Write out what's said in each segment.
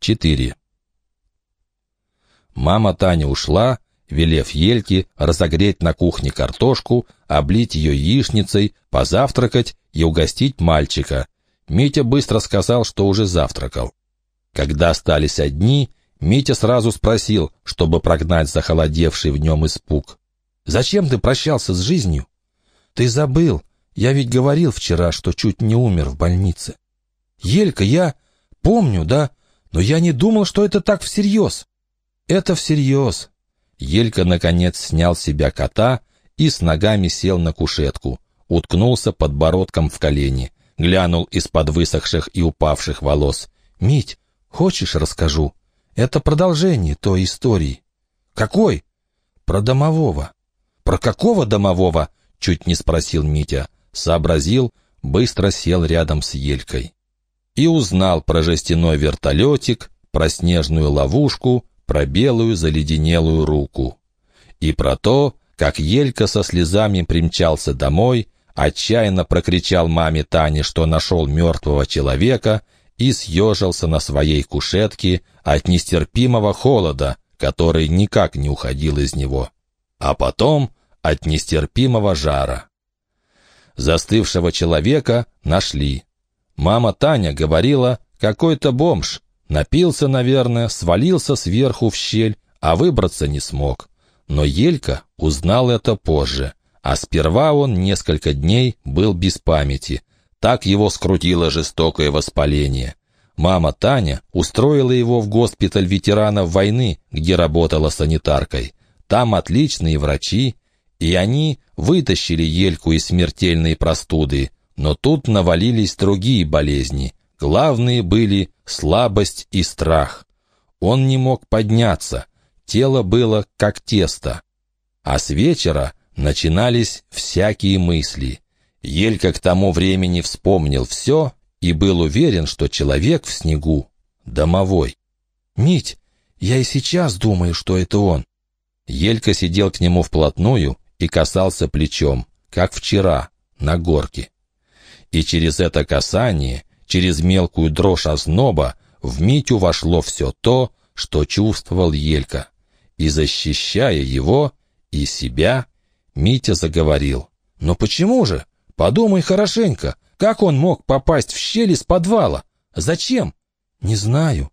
4. Мама Таня ушла, велев Ельке разогреть на кухне картошку, облить ее яичницей, позавтракать и угостить мальчика. Митя быстро сказал, что уже завтракал. Когда остались одни, Митя сразу спросил, чтобы прогнать захолодевший в нем испуг. «Зачем ты прощался с жизнью?» «Ты забыл. Я ведь говорил вчера, что чуть не умер в больнице». «Елька, я...» «Помню, да, но я не думал, что это так всерьез». «Это всерьез». Елька, наконец, снял с себя кота и с ногами сел на кушетку, уткнулся подбородком в колени, глянул из-под высохших и упавших волос. «Мить, хочешь, расскажу? Это продолжение той истории». «Какой?» «Про домового». «Про какого домового?» — чуть не спросил Митя. Сообразил, быстро сел рядом с Елькой и узнал про жестяной вертолетик, про снежную ловушку, про белую заледенелую руку. И про то, как Елька со слезами примчался домой, отчаянно прокричал маме Тане, что нашел мертвого человека, и съежился на своей кушетке от нестерпимого холода, который никак не уходил из него. А потом от нестерпимого жара. Застывшего человека нашли. Мама Таня говорила, какой-то бомж. Напился, наверное, свалился сверху в щель, а выбраться не смог. Но Елька узнал это позже. А сперва он несколько дней был без памяти. Так его скрутило жестокое воспаление. Мама Таня устроила его в госпиталь ветеранов войны, где работала санитаркой. Там отличные врачи, и они вытащили Ельку из смертельной простуды, но тут навалились другие болезни. Главные были слабость и страх. Он не мог подняться, тело было как тесто. А с вечера начинались всякие мысли. Елька к тому времени вспомнил все и был уверен, что человек в снегу — домовой. «Мить, я и сейчас думаю, что это он». Елька сидел к нему вплотную и касался плечом, как вчера, на горке и через это касание, через мелкую дрожь озноба, в Митю вошло все то, что чувствовал Елька. И защищая его и себя, Митя заговорил. «Но почему же? Подумай хорошенько, как он мог попасть в щель из подвала? Зачем?» «Не знаю.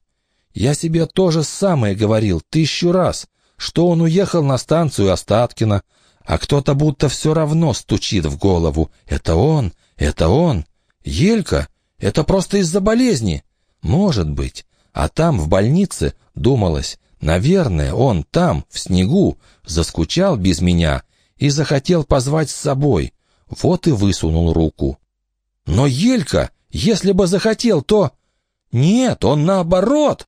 Я себе то же самое говорил тысячу раз, что он уехал на станцию Остаткина, а кто-то будто все равно стучит в голову. Это он, это он? Елька? Это просто из-за болезни? Может быть. А там, в больнице, думалось, наверное, он там, в снегу, заскучал без меня и захотел позвать с собой. Вот и высунул руку. Но Елька, если бы захотел, то... Нет, он наоборот.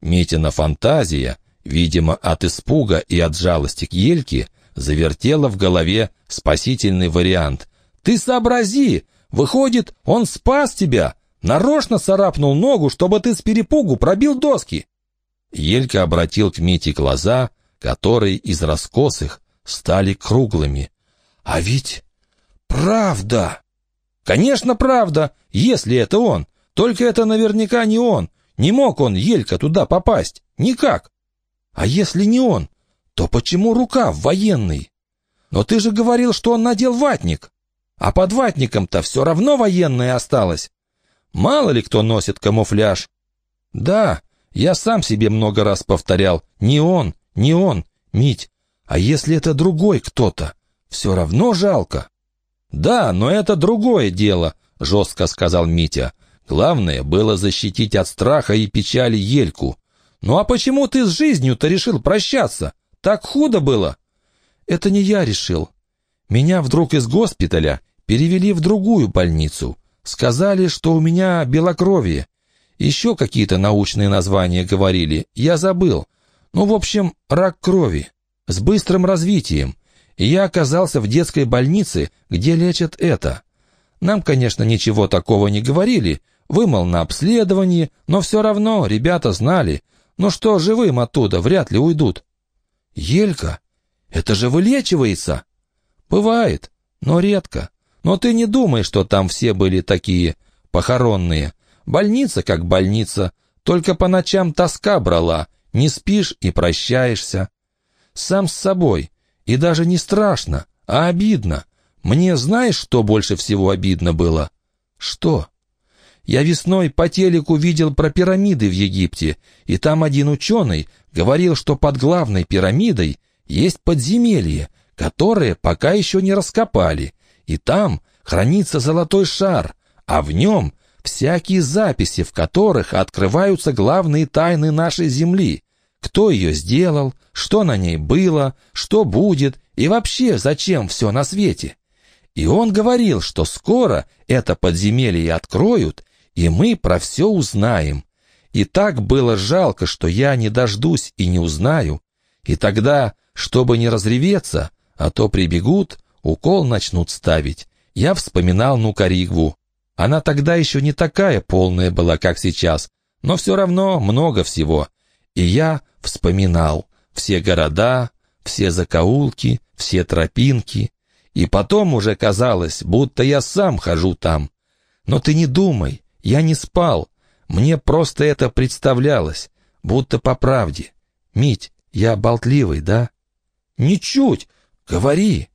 Митина фантазия, видимо, от испуга и от жалости к Ельке, завертела в голове спасительный вариант. Ты сообрази! Выходит, он спас тебя! Нарочно царапнул ногу, чтобы ты с перепугу пробил доски!» Елька обратил к Мите глаза, которые из раскосых стали круглыми. «А ведь правда!» «Конечно, правда, если это он. Только это наверняка не он. Не мог он, Елька, туда попасть. Никак. А если не он, то почему рука военный? Но ты же говорил, что он надел ватник. А под ватником-то все равно военное осталось. Мало ли кто носит камуфляж. Да, я сам себе много раз повторял. Не он, не он, Мить. А если это другой кто-то? Все равно жалко. Да, но это другое дело, жестко сказал Митя. Главное было защитить от страха и печали Ельку. Ну а почему ты с жизнью-то решил прощаться? Так худо было. Это не я решил. Меня вдруг из госпиталя Перевели в другую больницу. Сказали, что у меня белокровие. Еще какие-то научные названия говорили, я забыл. Ну, в общем, рак крови. С быстрым развитием. И я оказался в детской больнице, где лечат это. Нам, конечно, ничего такого не говорили. Вымыл на обследовании, но все равно ребята знали. Ну что, живым оттуда вряд ли уйдут. Елька, это же вылечивается? Бывает, но редко. Но ты не думай, что там все были такие похоронные. Больница как больница. Только по ночам тоска брала, не спишь и прощаешься. Сам с собой. И даже не страшно, а обидно. Мне знаешь, что больше всего обидно было? Что? Я весной по телеку видел про пирамиды в Египте, и там один ученый говорил, что под главной пирамидой есть подземелье, которое пока еще не раскопали, и там хранится золотой шар, а в нем всякие записи, в которых открываются главные тайны нашей Земли. Кто ее сделал, что на ней было, что будет и вообще зачем все на свете. И он говорил, что скоро это подземелье откроют, и мы про все узнаем. И так было жалко, что я не дождусь и не узнаю. И тогда, чтобы не разреветься, а то прибегут, укол начнут ставить, я вспоминал Нукаригву. Она тогда еще не такая полная была, как сейчас, но все равно много всего. И я вспоминал все города, все закоулки, все тропинки. И потом уже казалось, будто я сам хожу там. Но ты не думай, я не спал. Мне просто это представлялось, будто по правде. Мить, я болтливый, да? Ничуть. Говори.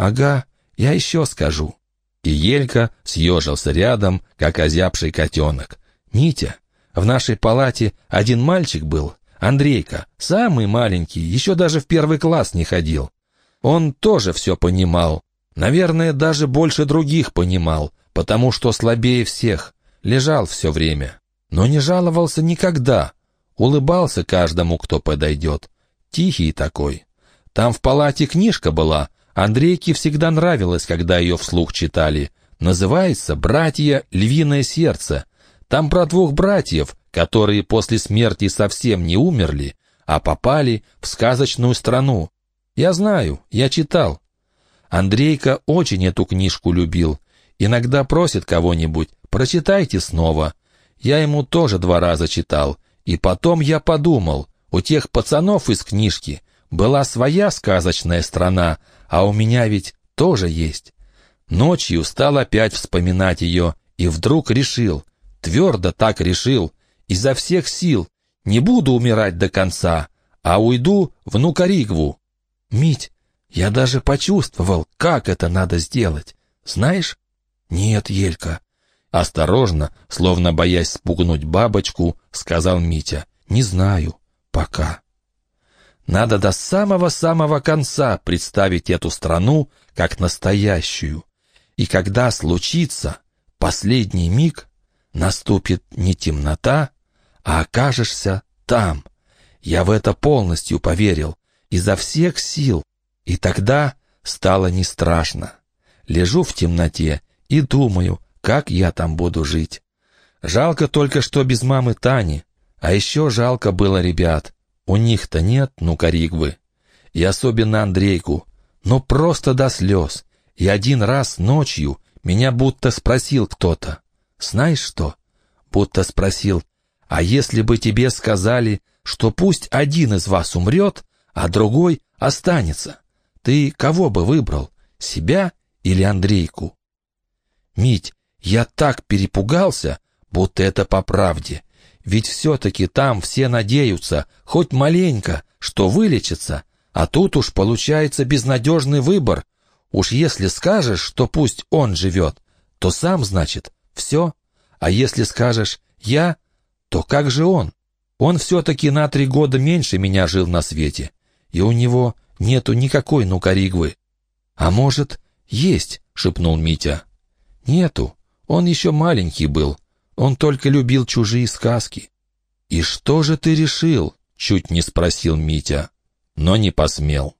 Ага, я еще скажу. И Елька съежился рядом, как озябший котенок. «Митя, в нашей палате один мальчик был, Андрейка, самый маленький, еще даже в первый класс не ходил. Он тоже все понимал. Наверное, даже больше других понимал, потому что слабее всех. Лежал все время. Но не жаловался никогда. Улыбался каждому, кто подойдет. Тихий такой. Там в палате книжка была. Андрейке всегда нравилось, когда ее вслух читали. Называется «Братья. Львиное сердце». Там про двух братьев, которые после смерти совсем не умерли, а попали в сказочную страну. Я знаю, я читал. Андрейка очень эту книжку любил. Иногда просит кого-нибудь, прочитайте снова. Я ему тоже два раза читал. И потом я подумал, у тех пацанов из книжки была своя сказочная страна, а у меня ведь тоже есть. Ночью стал опять вспоминать ее, и вдруг решил, твердо так решил, изо всех сил, не буду умирать до конца, а уйду в Нукаригву. Мить, я даже почувствовал, как это надо сделать. Знаешь? Нет, Елька. Осторожно, словно боясь спугнуть бабочку, сказал Митя. Не знаю. Пока. Надо до самого-самого конца представить эту страну как настоящую. И когда случится последний миг, наступит не темнота, а окажешься там. Я в это полностью поверил, изо всех сил. И тогда стало не страшно. Лежу в темноте и думаю, как я там буду жить. Жалко только, что без мамы Тани. А еще жалко было ребят. У них-то нет, ну, коригвы. И особенно Андрейку. Но просто до слез. И один раз ночью меня будто спросил кто-то. Знаешь что? Будто спросил, а если бы тебе сказали, что пусть один из вас умрет, а другой останется, ты кого бы выбрал, себя или Андрейку? Мить, я так перепугался, будто это по правде. Ведь все-таки там все надеются, хоть маленько, что вылечится, а тут уж получается безнадежный выбор. Уж если скажешь, что пусть он живет, то сам, значит, все. А если скажешь «я», то как же он? Он все-таки на три года меньше меня жил на свете, и у него нету никакой нукаригвы. А может, есть, шепнул Митя. Нету, он еще маленький был, он только любил чужие сказки. «И что же ты решил?» — чуть не спросил Митя, но не посмел.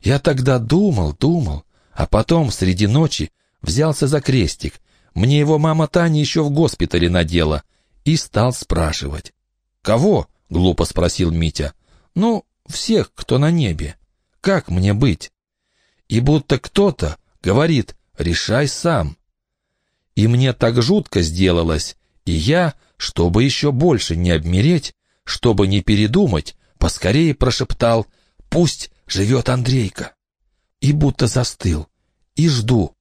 Я тогда думал, думал, а потом среди ночи взялся за крестик. Мне его мама Таня еще в госпитале надела и стал спрашивать. «Кого?» — глупо спросил Митя. «Ну, всех, кто на небе. Как мне быть?» И будто кто-то говорит «решай сам». И мне так жутко сделалось, и я, чтобы еще больше не обмереть, чтобы не передумать, поскорее прошептал «Пусть живет Андрейка!» И будто застыл, и жду.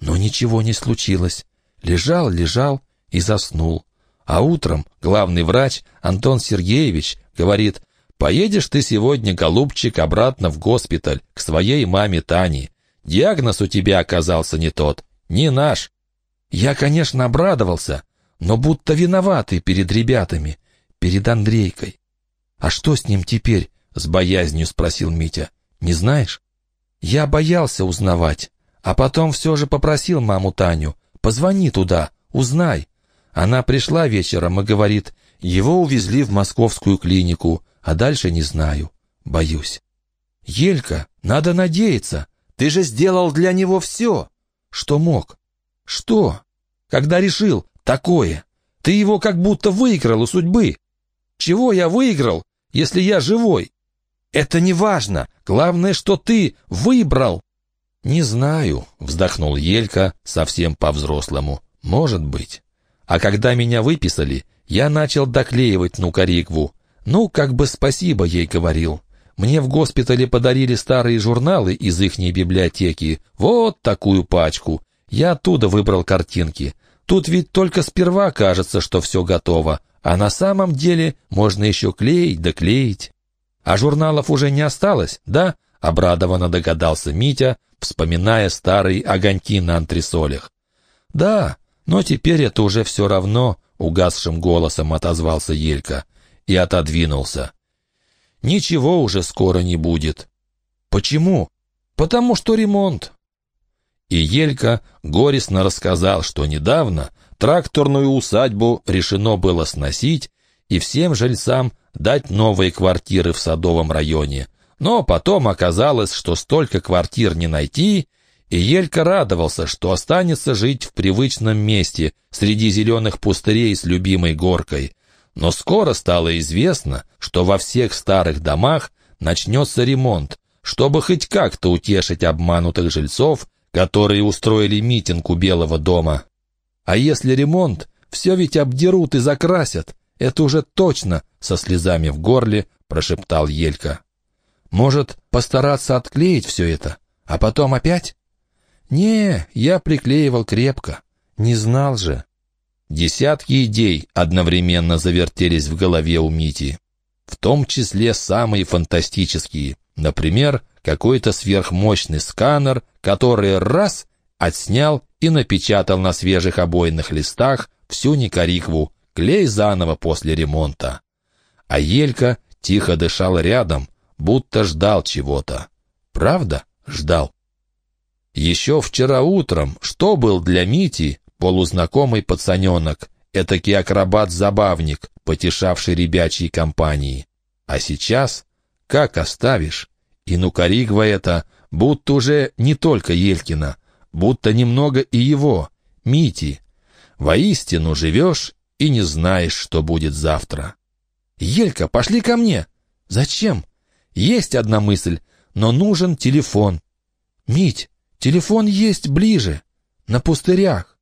Но ничего не случилось. Лежал, лежал и заснул. А утром главный врач Антон Сергеевич говорит, «Поедешь ты сегодня, голубчик, обратно в госпиталь, к своей маме Тане. Диагноз у тебя оказался не тот, не наш». Я, конечно, обрадовался, но будто виноватый перед ребятами, перед Андрейкой. «А что с ним теперь?» — с боязнью спросил Митя. «Не знаешь?» Я боялся узнавать, а потом все же попросил маму Таню, «Позвони туда, узнай». Она пришла вечером и говорит, его увезли в московскую клинику, а дальше не знаю, боюсь. «Елька, надо надеяться, ты же сделал для него все, что мог». «Что? Когда решил такое? Ты его как будто выиграл у судьбы. Чего я выиграл, если я живой? Это не важно. Главное, что ты выбрал. Не знаю, вздохнул Елька совсем по-взрослому. Может быть. А когда меня выписали, я начал доклеивать Нукарикву. Ну, как бы спасибо ей говорил. Мне в госпитале подарили старые журналы из ихней библиотеки. Вот такую пачку. Я оттуда выбрал картинки. Тут ведь только сперва кажется, что все готово, а на самом деле можно еще клеить да клеить. А журналов уже не осталось, да? Обрадованно догадался Митя, вспоминая старые огоньки на антресолях. Да, но теперь это уже все равно, угасшим голосом отозвался Елька и отодвинулся. Ничего уже скоро не будет. Почему? Потому что ремонт. И Елька горестно рассказал, что недавно тракторную усадьбу решено было сносить и всем жильцам дать новые квартиры в Садовом районе. Но потом оказалось, что столько квартир не найти, и Елька радовался, что останется жить в привычном месте, среди зеленых пустырей с любимой горкой. Но скоро стало известно, что во всех старых домах начнется ремонт, чтобы хоть как-то утешить обманутых жильцов которые устроили митинг у Белого дома. А если ремонт, все ведь обдерут и закрасят. Это уже точно, со слезами в горле прошептал Елька. Может, постараться отклеить все это, а потом опять? Не, я приклеивал крепко. Не знал же. Десятки идей одновременно завертелись в голове у Мити. В том числе самые фантастические. Например, какой-то сверхмощный сканер, который раз отснял и напечатал на свежих обойных листах всю Никарикву, клей заново после ремонта. А Елька тихо дышал рядом, будто ждал чего-то. Правда? Ждал. Еще вчера утром, что был для Мити полузнакомый пацаненок, этакий акробат-забавник, потешавший ребячьей компании. А сейчас, как оставишь? И Нукаригва это, будто уже не только Елькина, будто немного и его, Мити. Воистину живешь и не знаешь, что будет завтра. «Елька, пошли ко мне!» «Зачем?» «Есть одна мысль, но нужен телефон». «Мить, телефон есть ближе, на пустырях».